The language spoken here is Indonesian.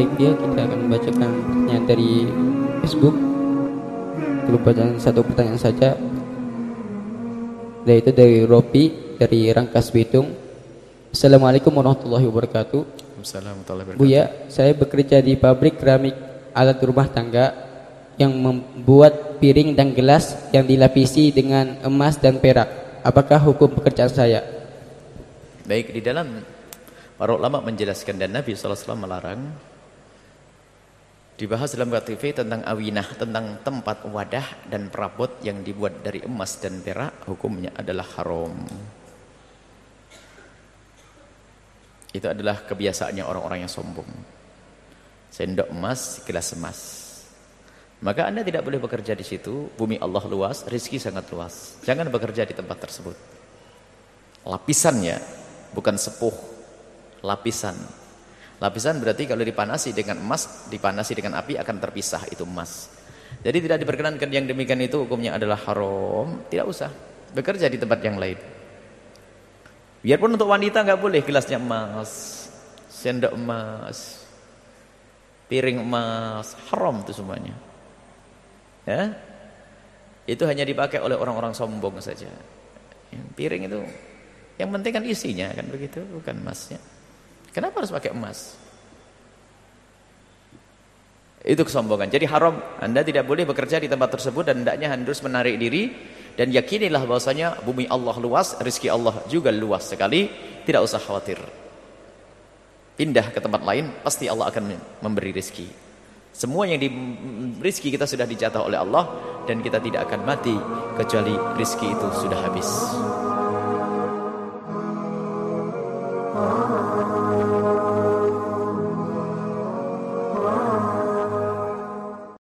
baik dia kita akan membacakan pertanyaan dari Facebook. Merupakan satu pertanyaan saja. Yaitu dari Ropi dari Rangkas Bitung. Assalamualaikum warahmatullahi wabarakatuh. Assalamualaikum Buya, saya bekerja di pabrik keramik alat rumah tangga yang membuat piring dan gelas yang dilapisi dengan emas dan perak. Apakah hukum pekerjaan saya? Baik, di dalam para ulama menjelaskan dan Nabi SAW melarang dibahas dalam KTV tentang awinah, tentang tempat wadah dan perabot yang dibuat dari emas dan perak, hukumnya adalah haram. Itu adalah kebiasaannya orang-orang yang sombong. Sendok emas, gelas emas. Maka Anda tidak boleh bekerja di situ. Bumi Allah luas, rizki sangat luas. Jangan bekerja di tempat tersebut. Lapisannya bukan sepuh. Lapisan. Lapisan berarti kalau dipanasi dengan emas, dipanasi dengan api akan terpisah itu emas. Jadi tidak diperkenankan yang demikian itu hukumnya adalah haram. Tidak usah bekerja di tempat yang lain. Biarpun untuk wanita nggak boleh gelasnya emas, sendok emas, piring emas, haram itu semuanya. Ya, itu hanya dipakai oleh orang-orang sombong saja. Piring itu, yang penting kan isinya kan begitu, bukan emasnya. Kenapa harus pakai emas? Itu kesombongan. Jadi haram. Anda tidak boleh bekerja di tempat tersebut dan hendaknya harus menarik diri dan yakinilah bahwasanya bumi Allah luas, rezeki Allah juga luas sekali, tidak usah khawatir. Pindah ke tempat lain, pasti Allah akan memberi rezeki. Semua yang di rezeki kita sudah dijatah oleh Allah dan kita tidak akan mati kecuali rezeki itu sudah habis.